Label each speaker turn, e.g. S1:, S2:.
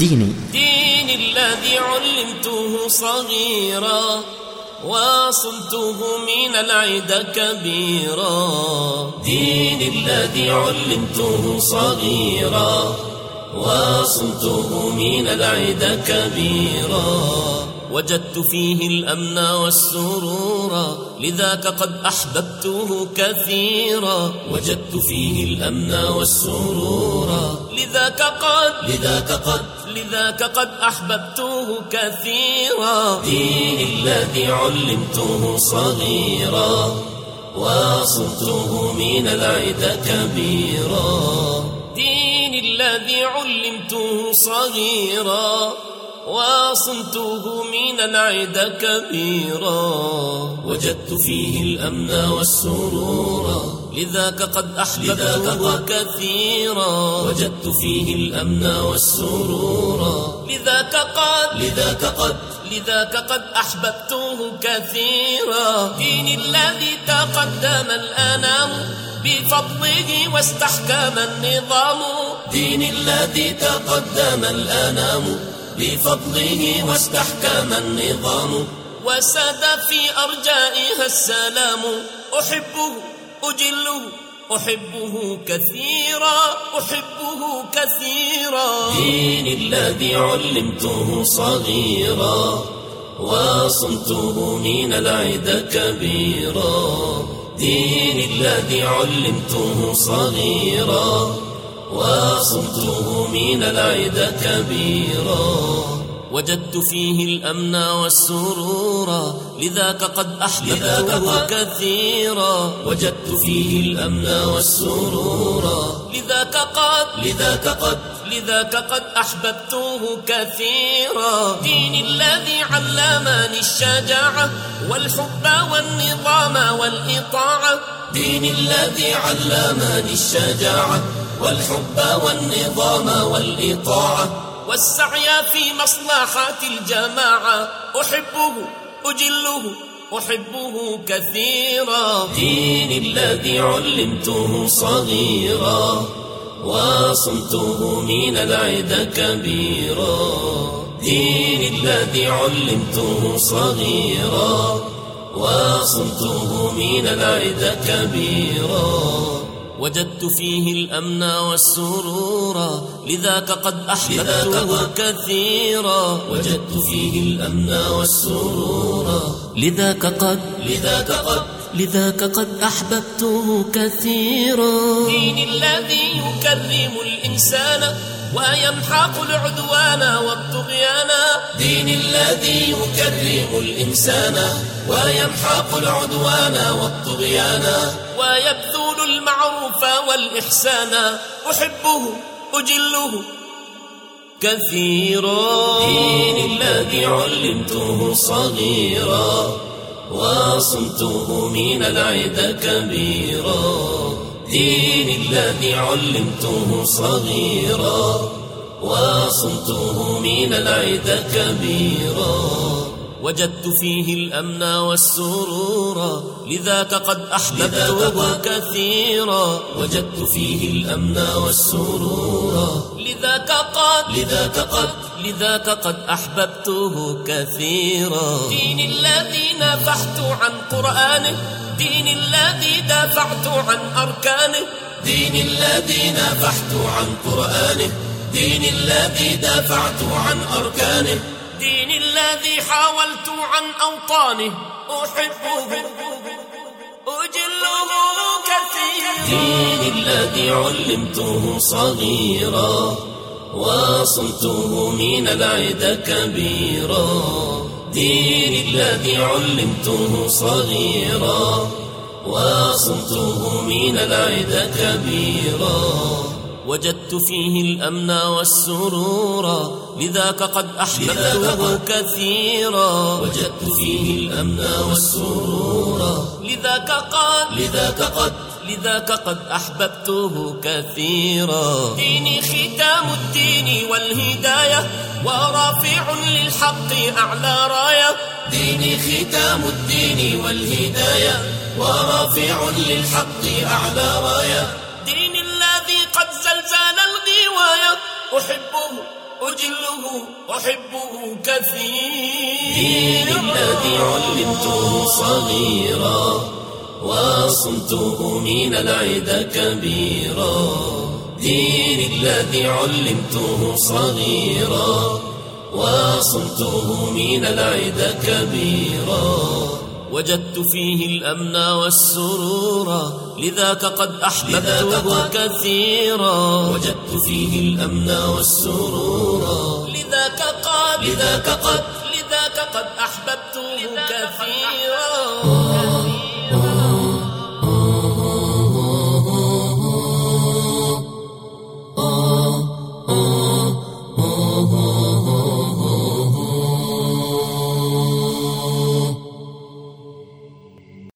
S1: ديني
S2: ديني الذي علمته صغيرا وصمته من العيد كبيرا. ديني الذي علمته صغيرا وصمته من العيد كبيرا. وجدت فيه الأمن والسرور لذاك قد أحببته كثيرا. وجدت فيه الأمن والسرور لذاك قد لذاك قد لذاك قد أحببته كثيرا. ديني الذي علمته صغيرا وصمته من العيد كبيرا. ديني الذي علمته صغيرا. وصمته من العيد كبيرا. وجدت فيه الأمن والسرور. لذاك قد أحببته كثيرا وجدت فيه الأمن والسرور. لذاك قد لذاك قد لذاك قد أحببته كثيرا. دين الذي تقدم الأنام بفضله واستحكم النظام. دين الذي تقدم الأنام بفضله واستحكم النظام. وساد في أرجائها السلام. أحبه أجله. أحبه كثيرا أحبه كثيرا. دين الذي علمته صغيرا وصمته من العيد كبيرا. دين الذي علمته صغيرا. وصمته من العيد كبيرا. وجدت فيه الأمن والسرور لذاك قد أحببته كثيرا وجدت فيه الأمن والسرور لذاك قد لذاك قد لذاك قد أحببته كثيرا دين الذي علمني الشجاعة والحب والنظام والإطاعة. دين الذي علمني الشجاعة والحب والنظام والإطاعة والسعي في مصلحة الجماعة. أحبه أجله أحبه كثيرا. دين الذي علمته صغيرا وصمته من العيد كبيرا. دين الذي علمته صغيرا وصمته من العيد كبيرا. وجدت فيه الأمن والسرور لذاك قد أحببته كثيرا. وجدت فيه الأمن والسرور. لذاك قد لذاك قد لذاك قد أحببته كثيرا. دين الذي يكرم الإنسان ويمحق العدوان والطغيان. دين الذي يكرم الإنسان ويمحق العدوان والطغيان. ويبذل المعروف والإحسان أحبه أجله. كثيرا. دين الذي علمته صغيرا وصمته من العيد كبيرا. دين الذي علمته صغيرا وصمته من العيد كبيرا. وجدت فيه الأمن والسرور لذاك قد أحببته كثيرا. وجدت فيه الأمن والسرور لذاك قد لذاك قد لذاك قد أحببته كثيرا. دين الذي نفحت عن قرآنه دين الذي دافعت عن أركانه. دين الذي نفحت عن قرآنه دين الذي دافعت عن أركانه. دين الذي حاولت عن أوطانه. أحبه أجله كثيرا. دين الذي علمته صغيرا وصمته من العيد كبيرا. دين الذي علمته صغيرا وصمته من العيد كبيرا. وجدت فيه الأمن والسرور لذاك قد أحببته كثيرا. وجدت فيه الأمن والسرور. لذاك قد لذاك قد لذاك قد أحببته كثيرا. ديني ختام الدين والهداية ورافع للحق أعلى راية. ديني ختام الدين والهداية ورافع للحق أعلى راية. أحبه أجله أحبه كثيرا. دين الذي علمته صغيرا وصمته من العدا كبيرا. دين الذي علمته صغيرا وصمته من العدا كبيرا. وجدت فيه الأمن والسرور لذاك قد أحببته كثيرا. وجدت فيه الأمن والسرور لذاك قد لذاك قد لذاك قد أحببته كثيرا.